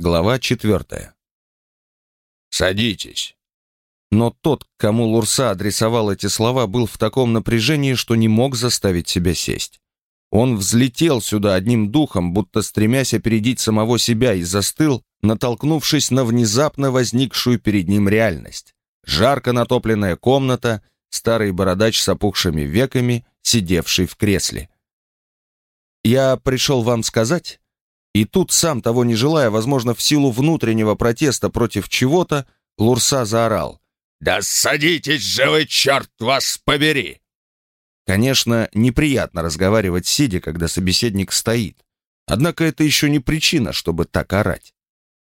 Глава четвертая. «Садитесь». Но тот, к кому Лурса адресовал эти слова, был в таком напряжении, что не мог заставить себя сесть. Он взлетел сюда одним духом, будто стремясь опередить самого себя, и застыл, натолкнувшись на внезапно возникшую перед ним реальность. Жарко натопленная комната, старый бородач с опухшими веками, сидевший в кресле. «Я пришел вам сказать...» И тут, сам того не желая, возможно, в силу внутреннего протеста против чего-то, Лурса заорал. «Да садитесь же вы, черт вас побери!» Конечно, неприятно разговаривать сидя, когда собеседник стоит. Однако это еще не причина, чтобы так орать.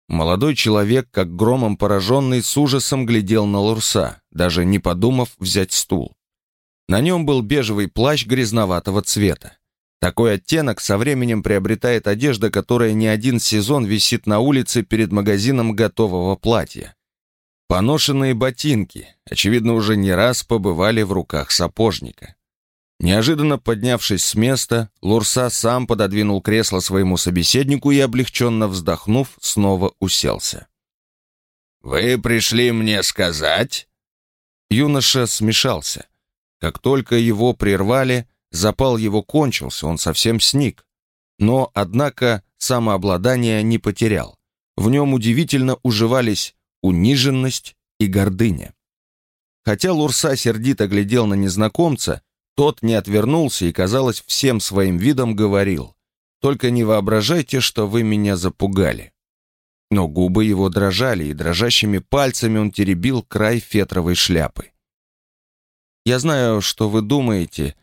Молодой человек, как громом пораженный, с ужасом глядел на Лурса, даже не подумав взять стул. На нем был бежевый плащ грязноватого цвета. Такой оттенок со временем приобретает одежда, которая не один сезон висит на улице перед магазином готового платья. Поношенные ботинки, очевидно, уже не раз побывали в руках сапожника. Неожиданно поднявшись с места, Лурса сам пододвинул кресло своему собеседнику и, облегченно вздохнув, снова уселся. «Вы пришли мне сказать?» Юноша смешался. Как только его прервали, запал его кончился, он совсем сник. Но, однако, самообладание не потерял. В нем удивительно уживались униженность и гордыня. Хотя Лурса сердито глядел на незнакомца, тот не отвернулся и, казалось, всем своим видом говорил, «Только не воображайте, что вы меня запугали». Но губы его дрожали, и дрожащими пальцами он теребил край фетровой шляпы. «Я знаю, что вы думаете,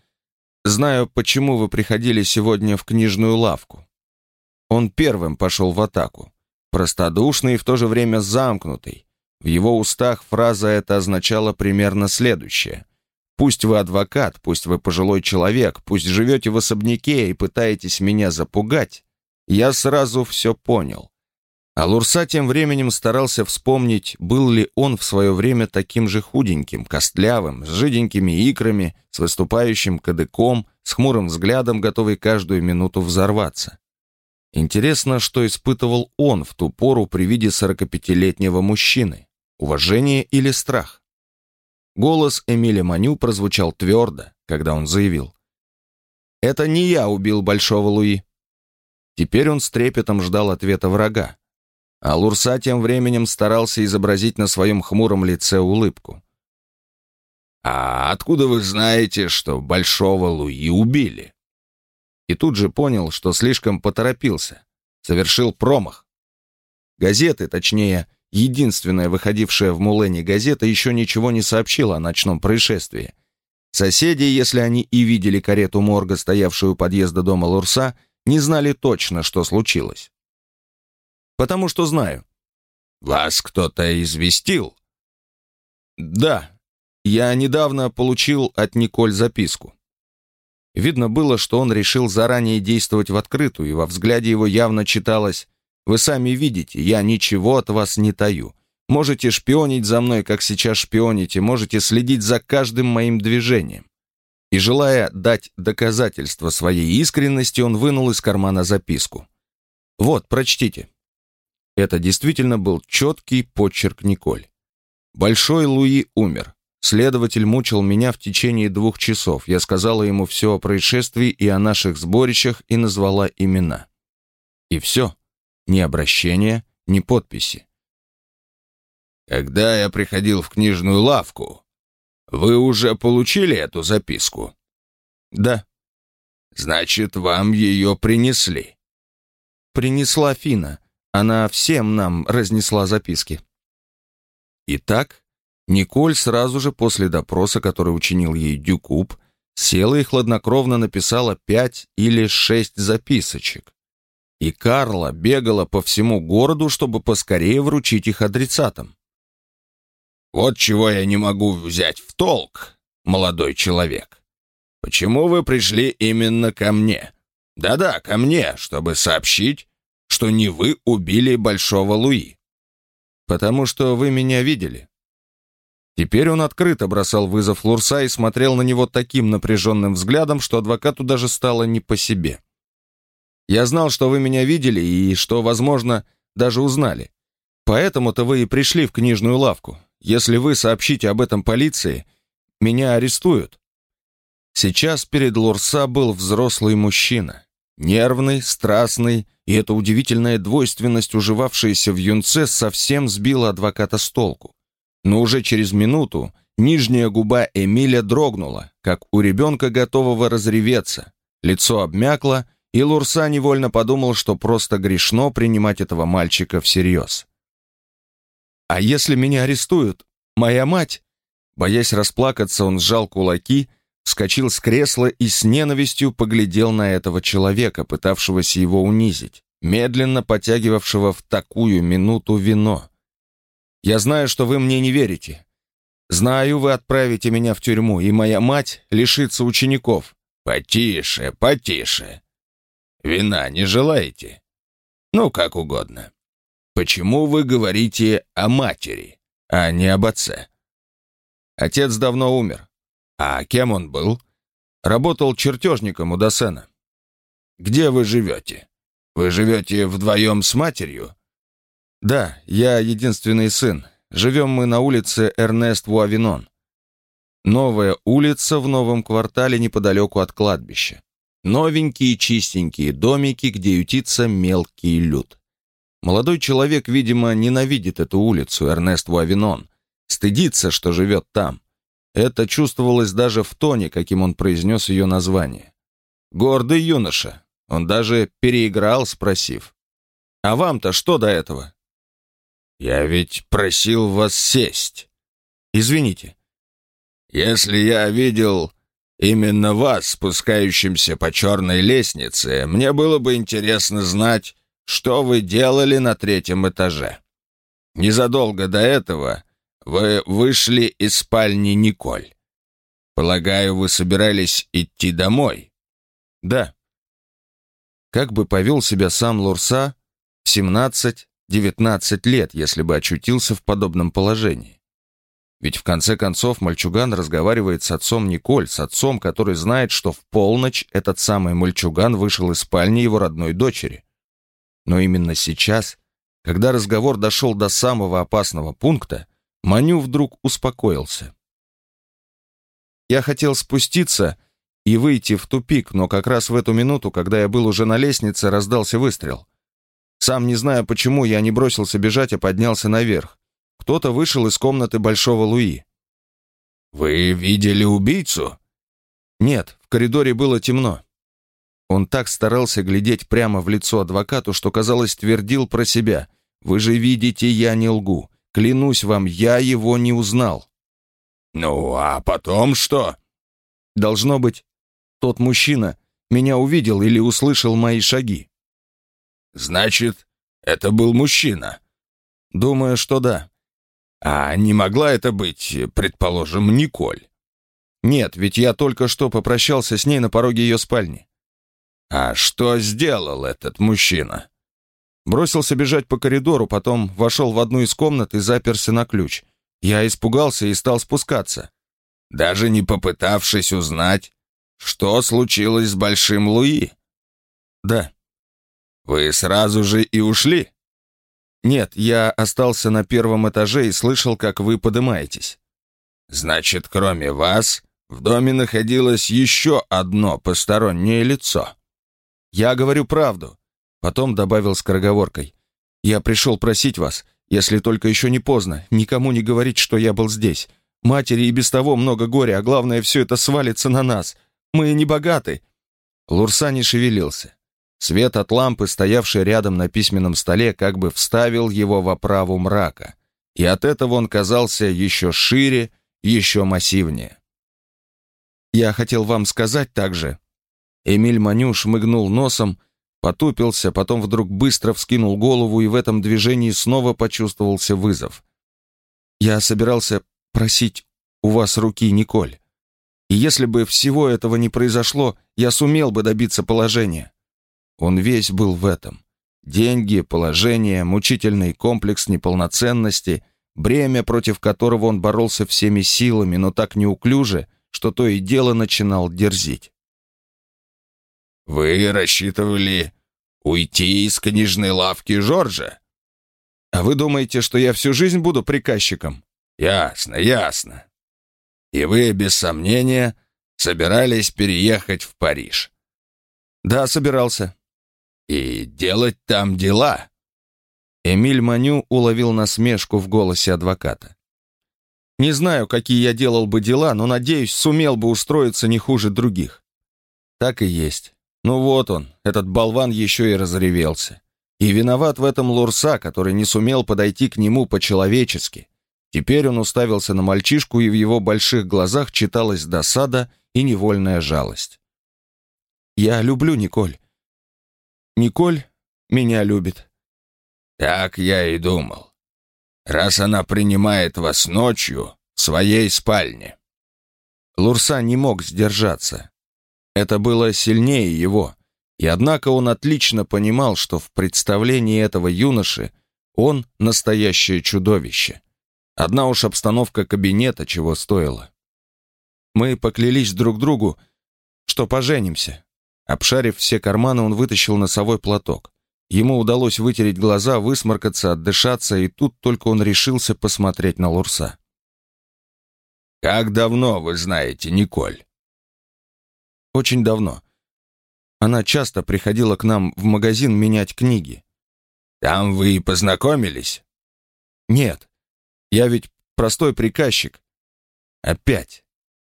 знаю, почему вы приходили сегодня в книжную лавку». Он первым пошел в атаку, простодушный и в то же время замкнутый. В его устах фраза эта означала примерно следующее. Пусть вы адвокат, пусть вы пожилой человек, пусть живете в особняке и пытаетесь меня запугать, я сразу все понял. А Лурса тем временем старался вспомнить, был ли он в свое время таким же худеньким, костлявым, с жиденькими икрами, с выступающим кадыком, с хмурым взглядом, готовый каждую минуту взорваться. Интересно, что испытывал он в ту пору при виде сорокапятилетнего мужчины? Уважение или страх? Голос Эмиля Маню прозвучал твердо, когда он заявил. «Это не я убил Большого Луи». Теперь он с трепетом ждал ответа врага. А Лурса тем временем старался изобразить на своем хмуром лице улыбку. «А откуда вы знаете, что Большого Луи убили?» И тут же понял, что слишком поторопился, совершил промах. Газеты, точнее, единственная выходившая в Мулене газета, еще ничего не сообщила о ночном происшествии. Соседи, если они и видели карету морга, стоявшую у подъезда дома Лурса, не знали точно, что случилось. «Потому что знаю». «Вас кто-то известил?» «Да. Я недавно получил от Николь записку». Видно было, что он решил заранее действовать в открытую, и во взгляде его явно читалось вы сами видите, я ничего от вас не таю. Можете шпионить за мной, как сейчас шпионите, можете следить за каждым моим движением. И желая дать доказательство своей искренности, он вынул из кармана записку. Вот, прочтите. Это действительно был четкий почерк Николь. Большой Луи умер. Следователь мучил меня в течение двух часов. Я сказала ему все о происшествии и о наших сборищах и назвала имена. И все. Ни обращения, ни подписи. «Когда я приходил в книжную лавку, вы уже получили эту записку?» «Да». «Значит, вам ее принесли?» «Принесла Фина. Она всем нам разнесла записки». Итак, Николь сразу же после допроса, который учинил ей Дюкуб, села и хладнокровно написала пять или шесть записочек и Карла бегала по всему городу, чтобы поскорее вручить их адресатам. «Вот чего я не могу взять в толк, молодой человек. Почему вы пришли именно ко мне? Да-да, ко мне, чтобы сообщить, что не вы убили Большого Луи. Потому что вы меня видели». Теперь он открыто бросал вызов Лурса и смотрел на него таким напряженным взглядом, что адвокату даже стало не по себе. Я знал, что вы меня видели и что, возможно, даже узнали. Поэтому-то вы и пришли в книжную лавку. Если вы сообщите об этом полиции, меня арестуют». Сейчас перед Лурса был взрослый мужчина. Нервный, страстный, и эта удивительная двойственность, уживавшаяся в юнце, совсем сбила адвоката с толку. Но уже через минуту нижняя губа Эмиля дрогнула, как у ребенка, готового разреветься. Лицо обмякло, и Лурса невольно подумал, что просто грешно принимать этого мальчика всерьез. «А если меня арестуют? Моя мать?» Боясь расплакаться, он сжал кулаки, вскочил с кресла и с ненавистью поглядел на этого человека, пытавшегося его унизить, медленно потягивавшего в такую минуту вино. «Я знаю, что вы мне не верите. Знаю, вы отправите меня в тюрьму, и моя мать лишится учеников». «Потише, потише. Вина не желаете? Ну, как угодно. Почему вы говорите о матери, а не об отце?» Отец давно умер. А кем он был? Работал чертежником у Досена. Где вы живете? Вы живете вдвоем с матерью? Да, я единственный сын. Живем мы на улице Эрнест Вуавинон. Новая улица в новом квартале неподалеку от кладбища. Новенькие чистенькие домики, где ютится мелкий люд. Молодой человек, видимо, ненавидит эту улицу, Эрнест Вуавинон. Стыдится, что живет там. Это чувствовалось даже в тоне, каким он произнес ее название. Гордый юноша. Он даже переиграл, спросив. «А вам-то что до этого?» «Я ведь просил вас сесть». «Извините». «Если я видел именно вас, спускающимся по черной лестнице, мне было бы интересно знать, что вы делали на третьем этаже. Незадолго до этого вы вышли из спальни Николь. Полагаю, вы собирались идти домой? Да. Как бы повел себя сам Лурса в 17-19 лет, если бы очутился в подобном положении? Ведь в конце концов мальчуган разговаривает с отцом Николь, с отцом, который знает, что в полночь этот самый мальчуган вышел из спальни его родной дочери. Но именно сейчас, когда разговор дошел до самого опасного пункта, Маню вдруг успокоился. Я хотел спуститься и выйти в тупик, но как раз в эту минуту, когда я был уже на лестнице, раздался выстрел. Сам не зная почему, я не бросился бежать, а поднялся наверх. Кто-то вышел из комнаты Большого Луи. «Вы видели убийцу?» «Нет, в коридоре было темно». Он так старался глядеть прямо в лицо адвокату, что, казалось, твердил про себя. «Вы же видите, я не лгу. Клянусь вам, я его не узнал». «Ну, а потом что?» «Должно быть, тот мужчина меня увидел или услышал мои шаги». «Значит, это был мужчина?» «Думаю, что да». «А не могла это быть, предположим, Николь?» «Нет, ведь я только что попрощался с ней на пороге ее спальни». «А что сделал этот мужчина?» Бросился бежать по коридору, потом вошел в одну из комнат и заперся на ключ. Я испугался и стал спускаться. Даже не попытавшись узнать, что случилось с Большим Луи? Да. Вы сразу же и ушли? Нет, я остался на первом этаже и слышал, как вы подымаетесь. Значит, кроме вас, в доме находилось еще одно постороннее лицо. Я говорю правду. Потом добавил скороговоркой. «Я пришел просить вас, если только еще не поздно, никому не говорить, что я был здесь. Матери и без того много горя, а главное, все это свалится на нас. Мы не богаты». Лурса не шевелился. Свет от лампы, стоявшей рядом на письменном столе, как бы вставил его в оправу мрака. И от этого он казался еще шире, еще массивнее. «Я хотел вам сказать также...» Эмиль Маню шмыгнул носом, потупился, потом вдруг быстро вскинул голову и в этом движении снова почувствовался вызов. «Я собирался просить у вас руки, Николь. И если бы всего этого не произошло, я сумел бы добиться положения». Он весь был в этом. Деньги, положение, мучительный комплекс неполноценности, бремя, против которого он боролся всеми силами, но так неуклюже, что то и дело начинал дерзить. «Вы рассчитывали уйти из книжной лавки Жоржа?» А вы думаете, что я всю жизнь буду приказчиком? Ясно, ясно. И вы, без сомнения, собирались переехать в Париж? Да, собирался. И делать там дела? Эмиль Маню уловил насмешку в голосе адвоката. Не знаю, какие я делал бы дела, но, надеюсь, сумел бы устроиться не хуже других. Так и есть. Ну вот он, этот болван еще и разревелся. И виноват в этом Лурса, который не сумел подойти к нему по-человечески. Теперь он уставился на мальчишку, и в его больших глазах читалась досада и невольная жалость. «Я люблю Николь. Николь меня любит». «Так я и думал. Раз она принимает вас ночью в своей спальне». Лурса не мог сдержаться. Это было сильнее его. И однако он отлично понимал, что в представлении этого юноши он настоящее чудовище. Одна уж обстановка кабинета чего стоила. Мы поклялись друг другу, что поженимся. Обшарив все карманы, он вытащил носовой платок. Ему удалось вытереть глаза, высморкаться, отдышаться, и тут только он решился посмотреть на Лурса. «Как давно вы знаете Николь?» «Очень давно. Она часто приходила к нам в магазин менять книги. Там вы и познакомились? Нет. Я ведь простой приказчик. Опять.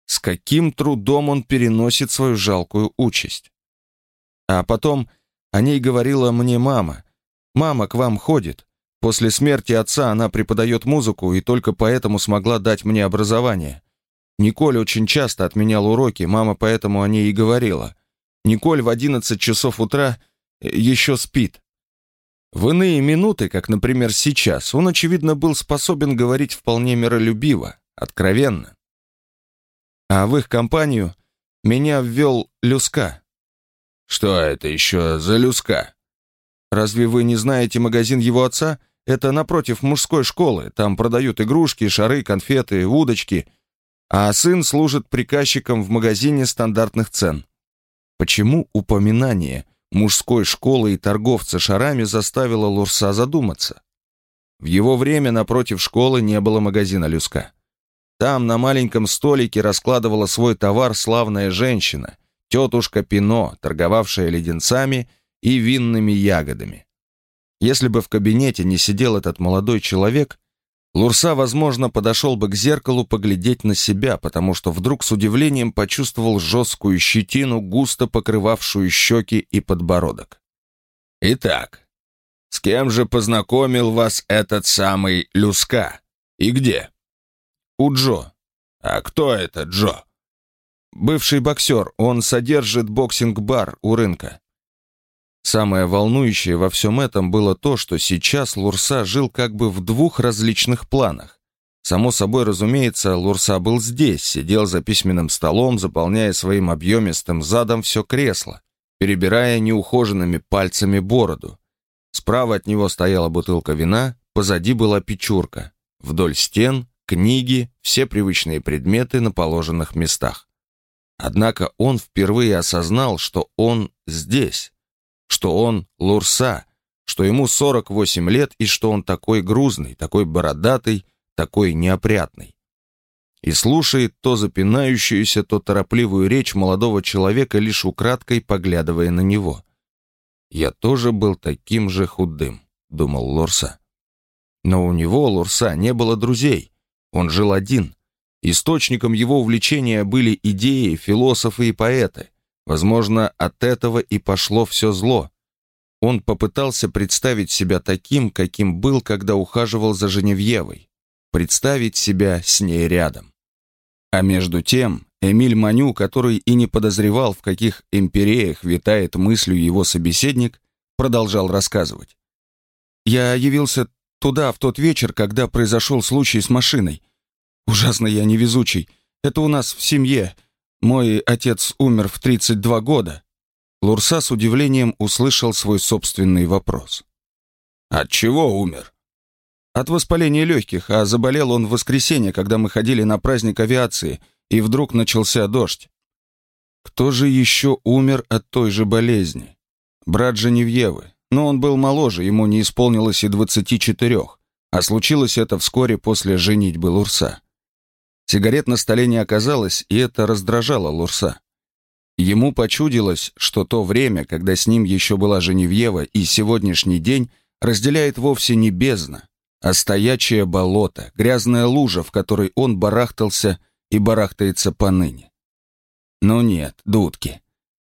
С каким трудом он переносит свою жалкую участь. А потом о ней говорила мне мама. Мама к вам ходит. После смерти отца она преподает музыку и только поэтому смогла дать мне образование. Николь очень часто отменял уроки, мама поэтому о ней и говорила. Николь в 11 часов утра э, еще спит. В иные минуты, как, например, сейчас, он, очевидно, был способен говорить вполне миролюбиво, откровенно. А в их компанию меня ввел Люска. Что это еще за Люска? Разве вы не знаете магазин его отца? Это напротив мужской школы. Там продают игрушки, шары, конфеты, удочки. А сын служит приказчиком в магазине стандартных цен. Почему упоминание мужской школы и торговца шарами заставило Лурса задуматься? В его время напротив школы не было магазина «Люска». Там на маленьком столике раскладывала свой товар славная женщина, тетушка Пино, торговавшая леденцами и винными ягодами. Если бы в кабинете не сидел этот молодой человек, Лурса, возможно, подошел бы к зеркалу поглядеть на себя, потому что вдруг с удивлением почувствовал жесткую щетину, густо покрывавшую щеки и подбородок. «Итак, с кем же познакомил вас этот самый Люска? И где?» «У Джо». «А кто это Джо?» «Бывший боксер. Он содержит боксинг-бар у рынка. Самое волнующее во всем этом было то, что сейчас Лурса жил как бы в двух различных планах. Само собой, разумеется, Лурса был здесь, сидел за письменным столом, заполняя своим объемистым задом все кресло, перебирая неухоженными пальцами бороду. Справа от него стояла бутылка вина, позади была печурка. Вдоль стен — книги, все привычные предметы на положенных местах. Однако он впервые осознал, что он здесь, что он Лурса, что ему 48 лет и что он такой грузный, такой бородатый, такой неопрятный. И слушает то запинающуюся, то торопливую речь молодого человека, лишь украдкой поглядывая на него. «Я тоже был таким же худым», — думал Лурса. Но у него, Лурса, не было друзей. Он жил один. Источником его увлечения были идеи, философы и поэты. Возможно, от этого и пошло все зло. Он попытался представить себя таким, каким был, когда ухаживал за Женевьевой. Представить себя с ней рядом. А между тем, Эмиль Маню, который и не подозревал, в каких империях витает мыслью его собеседник, продолжал рассказывать. «Я явился туда в тот вечер, когда произошел случай с машиной. Ужасно я невезучий. Это у нас в семье. Мой отец умер в 32 года. Лурса с удивлением услышал свой собственный вопрос. От чего умер? От воспаления легких, а заболел он в воскресенье, когда мы ходили на праздник авиации, и вдруг начался дождь. Кто же еще умер от той же болезни? Брат Женевьевы. но он был моложе, ему не исполнилось и двадцати четырех, а случилось это вскоре после женитьбы Лурса. Сигарет на столе не оказалось, и это раздражало Лурса. Ему почудилось, что то время, когда с ним еще была Женевьева, и сегодняшний день разделяет вовсе не бездна, а стоячее болото, грязная лужа, в которой он барахтался и барахтается поныне. Но нет, дудки.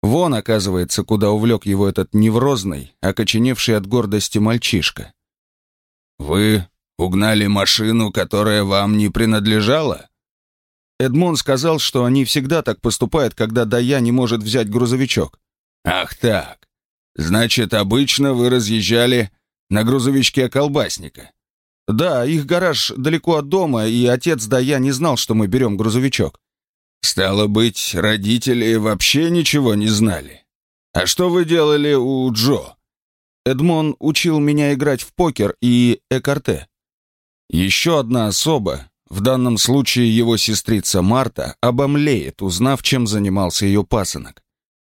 Вон, оказывается, куда увлек его этот неврозный, окоченевший от гордости мальчишка. «Вы угнали машину, которая вам не принадлежала?» Эдмон сказал, что они всегда так поступают, когда Дая не может взять грузовичок. «Ах так! Значит, обычно вы разъезжали на грузовичке колбасника?» «Да, их гараж далеко от дома, и отец Дая не знал, что мы берем грузовичок». «Стало быть, родители вообще ничего не знали. А что вы делали у Джо?» Эдмон учил меня играть в покер и экарте. Еще одна особа, в данном случае его сестрица Марта, обомлеет, узнав, чем занимался ее пасынок.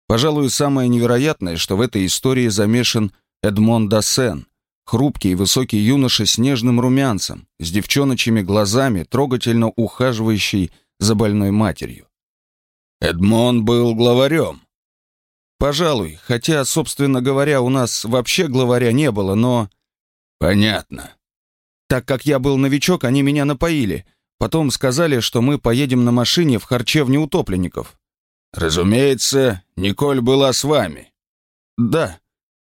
Пожалуй, самое невероятное, что в этой истории замешан Эдмон Дассен, хрупкий и высокий юноша с нежным румянцем, с девчоночьими глазами, трогательно ухаживающий за больной матерью. Эдмон был главарем. Пожалуй, хотя, собственно говоря, у нас вообще главаря не было, но... Понятно. Так как я был новичок, они меня напоили. Потом сказали, что мы поедем на машине в харчевню утопленников. Разумеется, Николь была с вами. Да.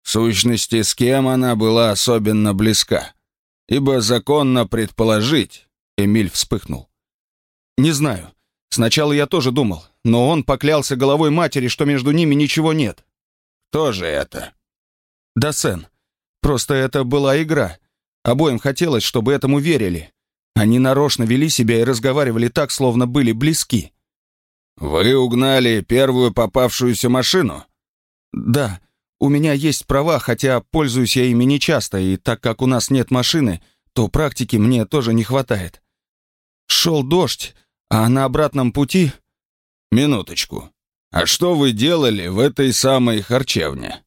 В сущности, с кем она была особенно близка? Ибо законно предположить... Эмиль вспыхнул. Не знаю. Сначала я тоже думал, но он поклялся головой матери, что между ними ничего нет. Кто же это? Да, Сен. Просто это была игра. Обоим хотелось, чтобы этому верили. Они нарочно вели себя и разговаривали так, словно были близки. «Вы угнали первую попавшуюся машину?» «Да. У меня есть права, хотя пользуюсь я ими нечасто, и так как у нас нет машины, то практики мне тоже не хватает. Шел дождь, а на обратном пути...» «Минуточку. А что вы делали в этой самой харчевне?»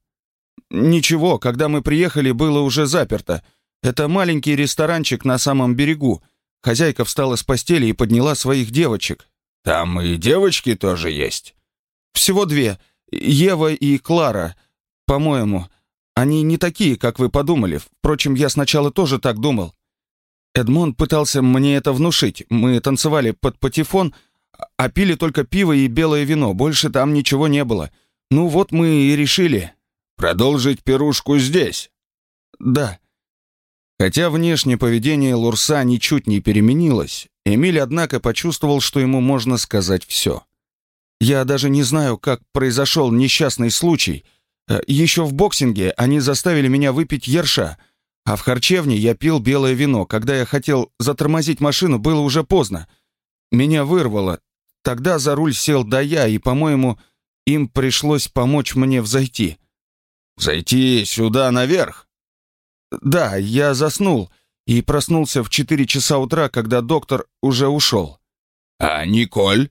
«Ничего, когда мы приехали, было уже заперто. Это маленький ресторанчик на самом берегу. Хозяйка встала с постели и подняла своих девочек. «Там и девочки тоже есть?» «Всего две. Ева и Клара, по-моему. Они не такие, как вы подумали. Впрочем, я сначала тоже так думал. Эдмон пытался мне это внушить. Мы танцевали под патефон, а пили только пиво и белое вино. Больше там ничего не было. Ну вот мы и решили. Продолжить пирушку здесь?» «Да». Хотя внешнее поведение Лурса ничуть не переменилось, Эмиль, однако, почувствовал, что ему можно сказать все. «Я даже не знаю, как произошел несчастный случай. Э, Еще в боксинге они заставили меня выпить ерша, а в харчевне я пил белое вино. Когда я хотел затормозить машину, было уже поздно. Меня вырвало. Тогда за руль сел Дая, и, по-моему, им пришлось помочь мне взойти». «Зайти сюда наверх?» «Да, я заснул и проснулся в четыре часа утра, когда доктор уже ушел». «А Николь?»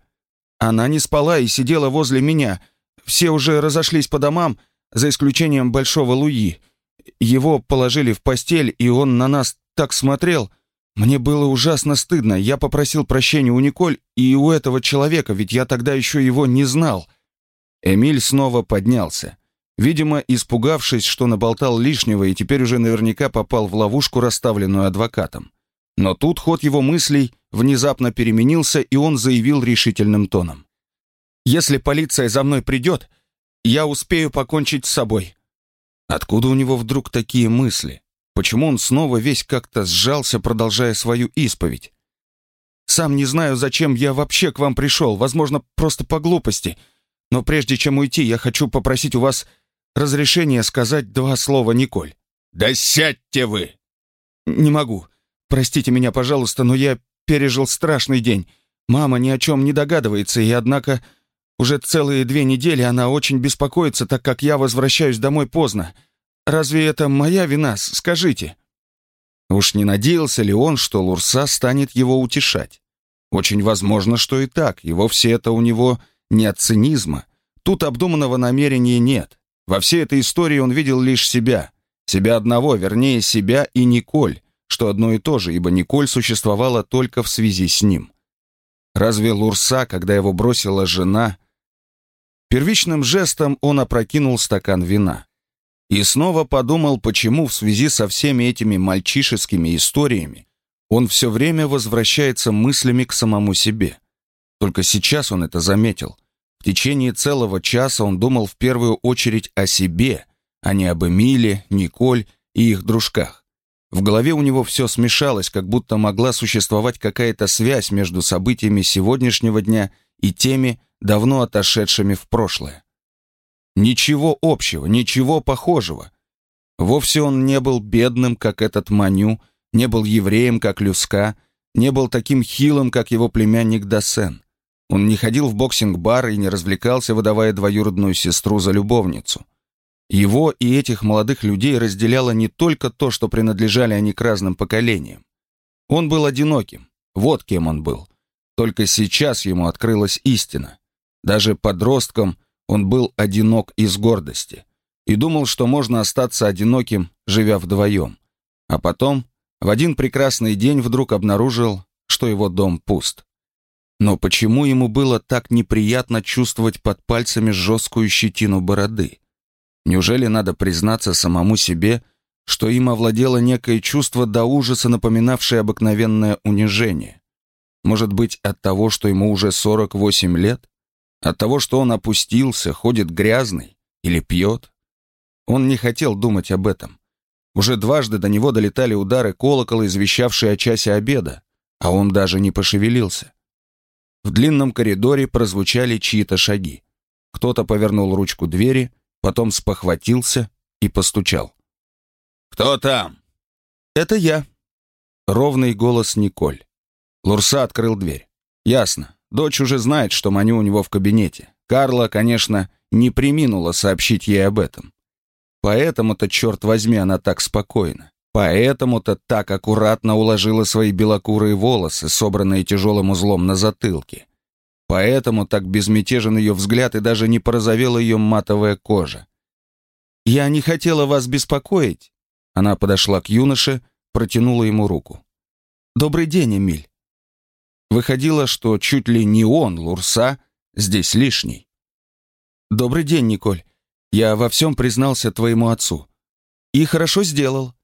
Она не спала и сидела возле меня. Все уже разошлись по домам, за исключением Большого Луи. Его положили в постель, и он на нас так смотрел. Мне было ужасно стыдно. Я попросил прощения у Николь и у этого человека, ведь я тогда еще его не знал». Эмиль снова поднялся. Видимо, испугавшись, что наболтал лишнего и теперь уже наверняка попал в ловушку, расставленную адвокатом. Но тут ход его мыслей внезапно переменился, и он заявил решительным тоном. «Если полиция за мной придет, я успею покончить с собой». Откуда у него вдруг такие мысли? Почему он снова весь как-то сжался, продолжая свою исповедь? «Сам не знаю, зачем я вообще к вам пришел, возможно, просто по глупости. Но прежде чем уйти, я хочу попросить у вас разрешение сказать два слова Николь». «Да сядьте вы!» «Не могу. Простите меня, пожалуйста, но я пережил страшный день. Мама ни о чем не догадывается, и однако уже целые две недели она очень беспокоится, так как я возвращаюсь домой поздно. Разве это моя вина, скажите?» Уж не надеялся ли он, что Лурса станет его утешать? Очень возможно, что и так, и вовсе это у него не от цинизма. Тут обдуманного намерения нет. Во всей этой истории он видел лишь себя. Себя одного, вернее, себя и Николь, что одно и то же, ибо Николь существовала только в связи с ним. Разве Лурса, когда его бросила жена... Первичным жестом он опрокинул стакан вина. И снова подумал, почему в связи со всеми этими мальчишескими историями он все время возвращается мыслями к самому себе. Только сейчас он это заметил. В течение целого часа он думал в первую очередь о себе, а не об Эмиле, Николь и их дружках. В голове у него все смешалось, как будто могла существовать какая-то связь между событиями сегодняшнего дня и теми, давно отошедшими в прошлое. Ничего общего, ничего похожего. Вовсе он не был бедным, как этот Маню, не был евреем, как Люска, не был таким хилым, как его племянник Досен. Он не ходил в боксинг-бар и не развлекался, выдавая двоюродную сестру за любовницу. Его и этих молодых людей разделяло не только то, что принадлежали они к разным поколениям. Он был одиноким, вот кем он был. Только сейчас ему открылась истина. Даже подростком он был одинок из гордости и думал, что можно остаться одиноким, живя вдвоем. А потом, в один прекрасный день вдруг обнаружил, что его дом пуст. Но почему ему было так неприятно чувствовать под пальцами жесткую щетину бороды? Неужели надо признаться самому себе, что им овладело некое чувство до ужаса, напоминавшее обыкновенное унижение? Может быть, от того, что ему уже 48 лет? От того, что он опустился, ходит грязный или пьет? Он не хотел думать об этом. Уже дважды до него долетали удары колокола, извещавшие о часе обеда, а он даже не пошевелился. В длинном коридоре прозвучали чьи-то шаги. Кто-то повернул ручку двери, потом спохватился и постучал. «Кто там?» «Это я». Ровный голос Николь. Лурса открыл дверь. «Ясно. Дочь уже знает, что Маню у него в кабинете. Карла, конечно, не приминула сообщить ей об этом. Поэтому-то, черт возьми, она так спокойна. Поэтому-то так аккуратно уложила свои белокурые волосы, собранные тяжелым узлом на затылке. Поэтому так безмятежен ее взгляд и даже не порозовела ее матовая кожа. «Я не хотела вас беспокоить». Она подошла к юноше, протянула ему руку. «Добрый день, Эмиль». Выходило, что чуть ли не он, Лурса, здесь лишний. «Добрый день, Николь. Я во всем признался твоему отцу. И хорошо сделал.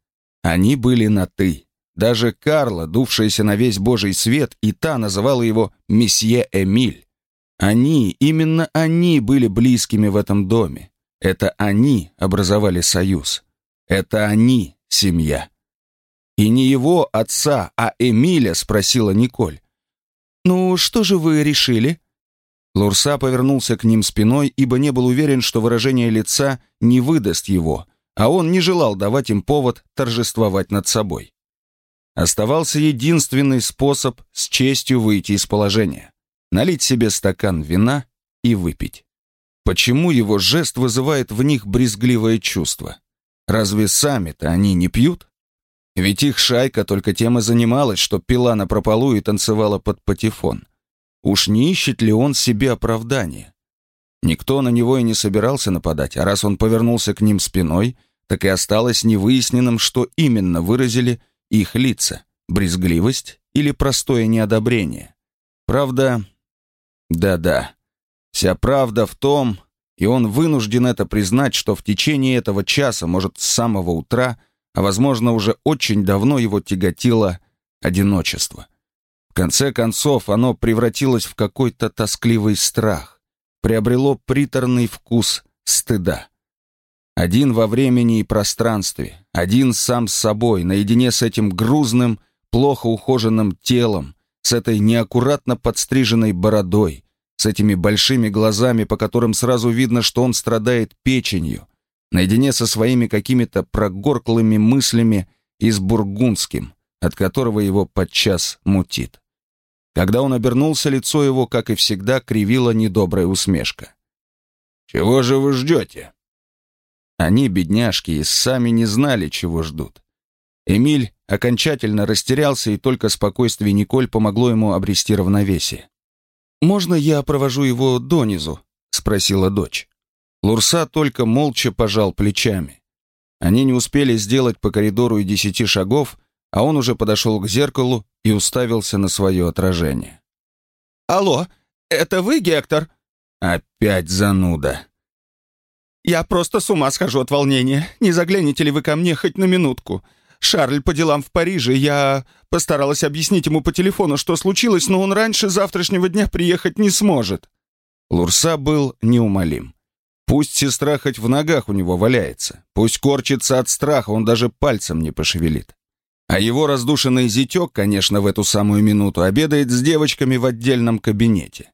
Они были на «ты». Даже Карла, дувшаяся на весь божий свет, и та называла его «месье Эмиль». Они, именно они были близкими в этом доме. Это они образовали союз. Это они семья. И не его отца, а Эмиля спросила Николь. «Ну, что же вы решили?» Лурса повернулся к ним спиной, ибо не был уверен, что выражение лица не выдаст его, а он не желал давать им повод торжествовать над собой. Оставался единственный способ с честью выйти из положения — налить себе стакан вина и выпить. Почему его жест вызывает в них брезгливое чувство? Разве сами-то они не пьют? Ведь их шайка только тем и занималась, что пила на прополу и танцевала под патефон. Уж не ищет ли он себе оправдания? Никто на него и не собирался нападать, а раз он повернулся к ним спиной, так и осталось невыясненным, что именно выразили их лица — брезгливость или простое неодобрение. Правда, да-да, вся правда в том, и он вынужден это признать, что в течение этого часа, может, с самого утра, а, возможно, уже очень давно его тяготило одиночество — конце концов, оно превратилось в какой-то тоскливый страх, приобрело приторный вкус стыда. Один во времени и пространстве, один сам с собой, наедине с этим грузным, плохо ухоженным телом, с этой неаккуратно подстриженной бородой, с этими большими глазами, по которым сразу видно, что он страдает печенью, наедине со своими какими-то прогорклыми мыслями и с бургундским, от которого его подчас мутит. Когда он обернулся, лицо его, как и всегда, кривила недобрая усмешка. «Чего же вы ждете?» Они, бедняжки, и сами не знали, чего ждут. Эмиль окончательно растерялся, и только спокойствие Николь помогло ему обрести равновесие. «Можно я провожу его донизу?» — спросила дочь. Лурса только молча пожал плечами. Они не успели сделать по коридору и десяти шагов, а он уже подошел к зеркалу и уставился на свое отражение. «Алло, это вы, Гектор?» Опять зануда. «Я просто с ума схожу от волнения. Не загляните ли вы ко мне хоть на минутку? Шарль по делам в Париже. Я постаралась объяснить ему по телефону, что случилось, но он раньше завтрашнего дня приехать не сможет». Лурса был неумолим. Пусть сестра хоть в ногах у него валяется, пусть корчится от страха, он даже пальцем не пошевелит. А его раздушенный зятек, конечно, в эту самую минуту обедает с девочками в отдельном кабинете.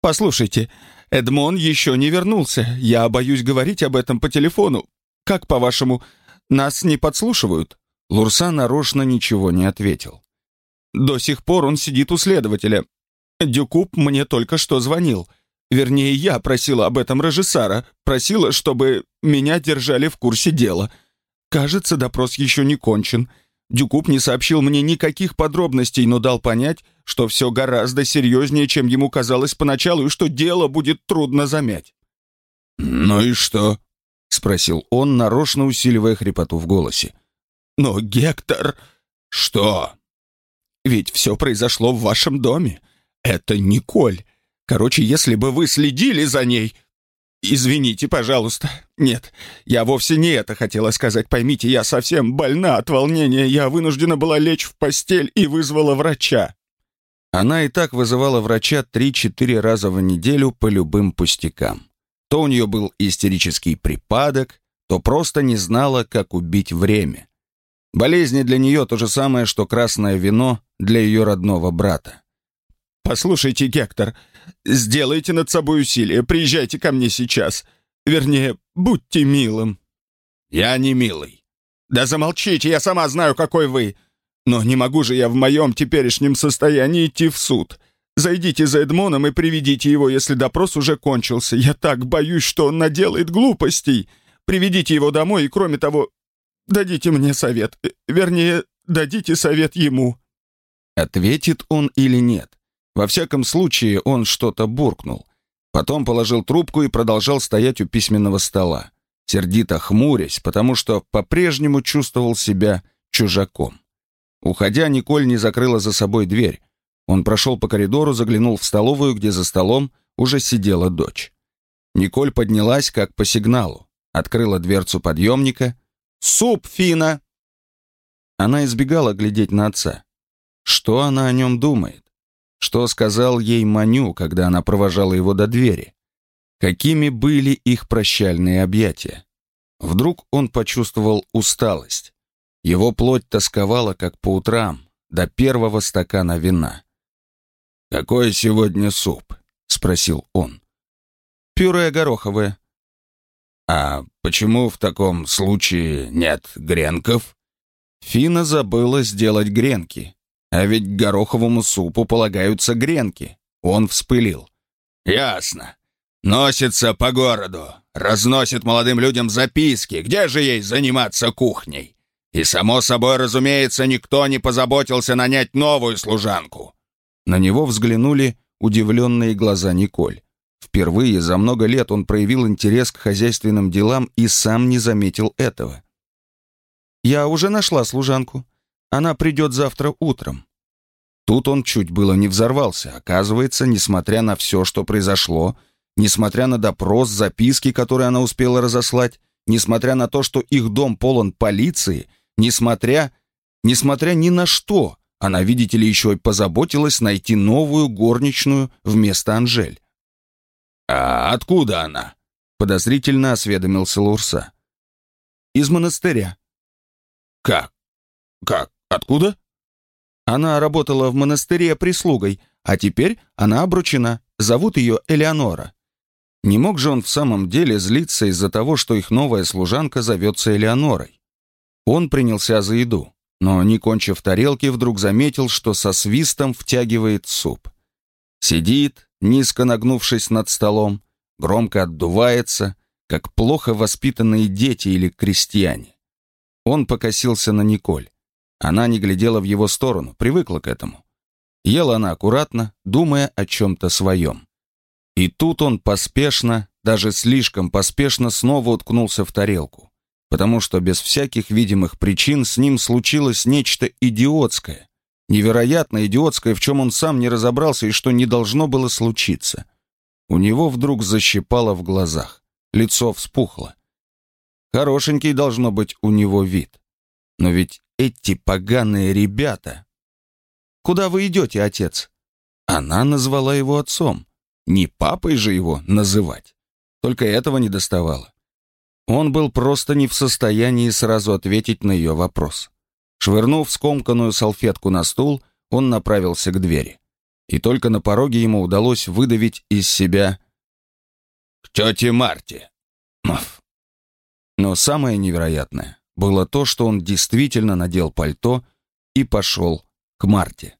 «Послушайте, Эдмон еще не вернулся. Я боюсь говорить об этом по телефону. Как, по-вашему, нас не подслушивают?» Лурса нарочно ничего не ответил. «До сих пор он сидит у следователя. Дюкуб мне только что звонил. Вернее, я просила об этом режиссара, просила, чтобы меня держали в курсе дела. Кажется, допрос еще не кончен. Дюкуб не сообщил мне никаких подробностей, но дал понять, что все гораздо серьезнее, чем ему казалось поначалу, и что дело будет трудно замять. «Ну и что?» — спросил он, нарочно усиливая хрипоту в голосе. «Но Гектор...» «Что?» «Ведь все произошло в вашем доме. Это Николь. Короче, если бы вы следили за ней... Извините, пожалуйста. Нет, я вовсе не это хотела сказать. Поймите, я совсем больна от волнения. Я вынуждена была лечь в постель и вызвала врача. Она и так вызывала врача три-четыре раза в неделю по любым пустякам. То у нее был истерический припадок, то просто не знала, как убить время. Болезни для нее то же самое, что красное вино для ее родного брата. «Послушайте, Гектор, сделайте над собой усилие, приезжайте ко мне сейчас. Вернее, будьте милым». «Я не милый». «Да замолчите, я сама знаю, какой вы. Но не могу же я в моем теперешнем состоянии идти в суд. Зайдите за Эдмоном и приведите его, если допрос уже кончился. Я так боюсь, что он наделает глупостей. Приведите его домой и, кроме того, дадите мне совет. Вернее, дадите совет ему». Ответит он или нет? Во всяком случае, он что-то буркнул. Потом положил трубку и продолжал стоять у письменного стола, сердито хмурясь, потому что по-прежнему чувствовал себя чужаком. Уходя, Николь не закрыла за собой дверь. Он прошел по коридору, заглянул в столовую, где за столом уже сидела дочь. Николь поднялась, как по сигналу, открыла дверцу подъемника. «Суп, Фина!» Она избегала глядеть на отца. Что она о нем думает? Что сказал ей Маню, когда она провожала его до двери? Какими были их прощальные объятия? Вдруг он почувствовал усталость. Его плоть тосковала, как по утрам, до первого стакана вина. «Какой сегодня суп?» — спросил он. «Пюре гороховое». «А почему в таком случае нет гренков?» Фина забыла сделать гренки. А ведь гороховому супу полагаются гренки. Он вспылил. «Ясно. Носится по городу, разносит молодым людям записки. Где же ей заниматься кухней? И, само собой, разумеется, никто не позаботился нанять новую служанку». На него взглянули удивленные глаза Николь. Впервые за много лет он проявил интерес к хозяйственным делам и сам не заметил этого. «Я уже нашла служанку. Она придет завтра утром». Тут он чуть было не взорвался. Оказывается, несмотря на все, что произошло, несмотря на допрос, записки, которые она успела разослать, несмотря на то, что их дом полон полиции, несмотря... Несмотря ни на что, она, видите ли, еще и позаботилась найти новую горничную вместо Анжель. «А откуда она?» — подозрительно осведомился Лурса. «Из монастыря». «Как? Как? Откуда?» Она работала в монастыре прислугой, а теперь она обручена. Зовут ее Элеонора. Не мог же он в самом деле злиться из-за того, что их новая служанка зовется Элеонорой. Он принялся за еду, но, не кончив тарелки, вдруг заметил, что со свистом втягивает суп. Сидит, низко нагнувшись над столом, громко отдувается, как плохо воспитанные дети или крестьяне. Он покосился на Николь. Она не глядела в его сторону, привыкла к этому. Ела она аккуратно, думая о чем-то своем. И тут он поспешно, даже слишком поспешно, снова уткнулся в тарелку. потому что без всяких видимых причин с ним случилось нечто идиотское, невероятно идиотское, в чем он сам не разобрался и что не должно было случиться. У него вдруг защипало в глазах, лицо вспухло. Хорошенький должно быть у него вид. Но ведь эти поганые ребята... «Куда вы идете, отец?» Она назвала его отцом. Не папой же его называть. Только этого не доставало. Он был просто не в состоянии сразу ответить на ее вопрос. Швырнув скомканную салфетку на стул, он направился к двери. И только на пороге ему удалось выдавить из себя «К тете Марте». Но самое невероятное было то, что он действительно надел пальто и пошел к Марте.